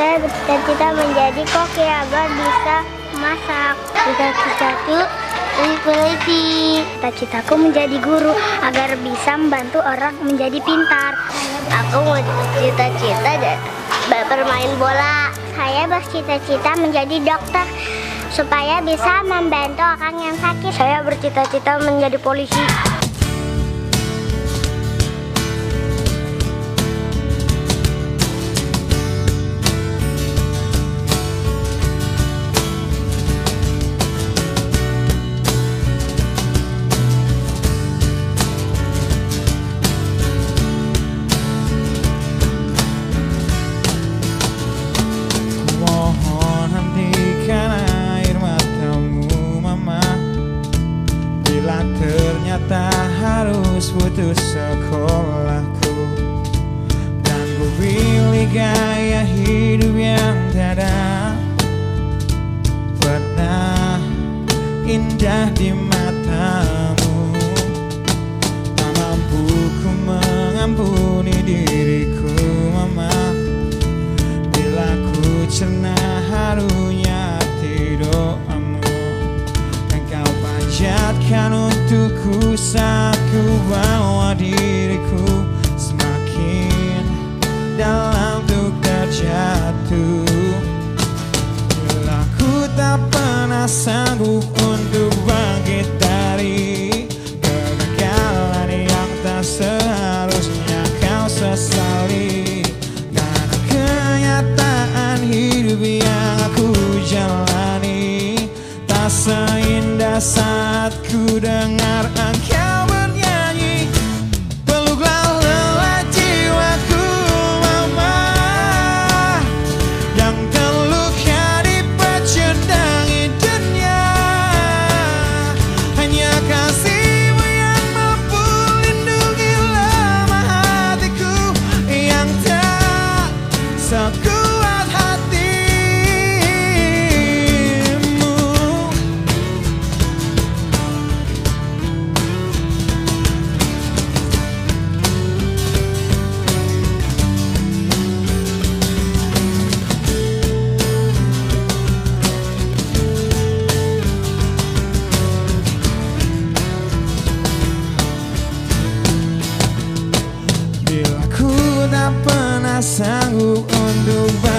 Saya bercita-cita menjadi koki agar bisa masak. Cita-citaku polisi. Cita-citaku menjadi guru agar bisa membantu orang menjadi pintar. Aku mau cita-cita bermain bola. Saya bercita-cita menjadi dokter supaya bisa membantu orang yang sakit. Saya bercita-cita menjadi polisi. Harus putus sekolahku. Dan ku pilih gaya hidup yang tiada Pernah indah di panjatkan untukku saat ku bawa diriku Semakin dalam untuk terjatuh Bila ku tak pernah sanggup sanggup untuk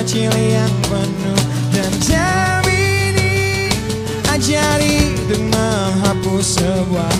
kecil yang penuh dan jamini Ajari untuk menghapus sebuah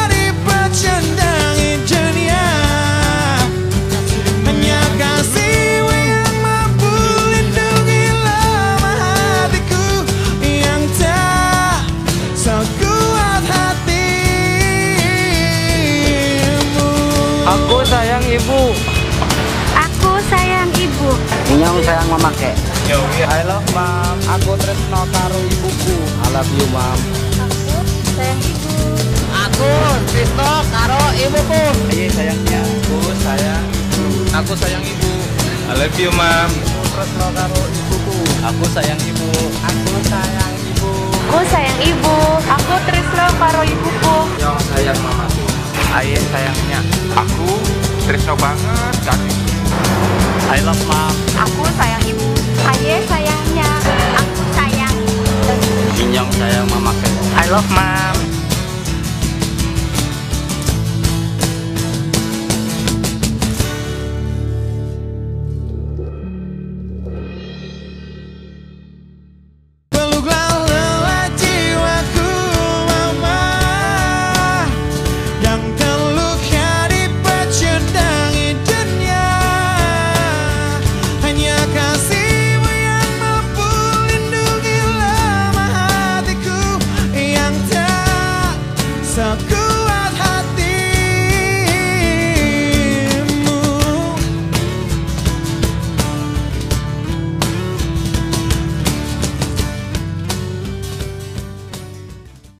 ibu. Aku sayang ibu. Inyong sayang memakai. Ya, iya. I love mom. Aku tresno karo ibuku. I love you mom. Aku sayang ibu. Aku tresno karo ibuku. Iya sayangnya. Aku sayang. Ibu. Aku sayang ibu. I love you mom. Aku tresno karo ibuku. Aku sayang ibu. Aku sayang ibu. Aku sayang ibu. Aku tresno karo ibuku. Yang sayang mama. Ayah sayangnya. Aku Tresno banget ibu. I love mom. Aku sayang ibu. Ayah sayangnya. Aku sayang. Inyong sayang mama. I love Mam.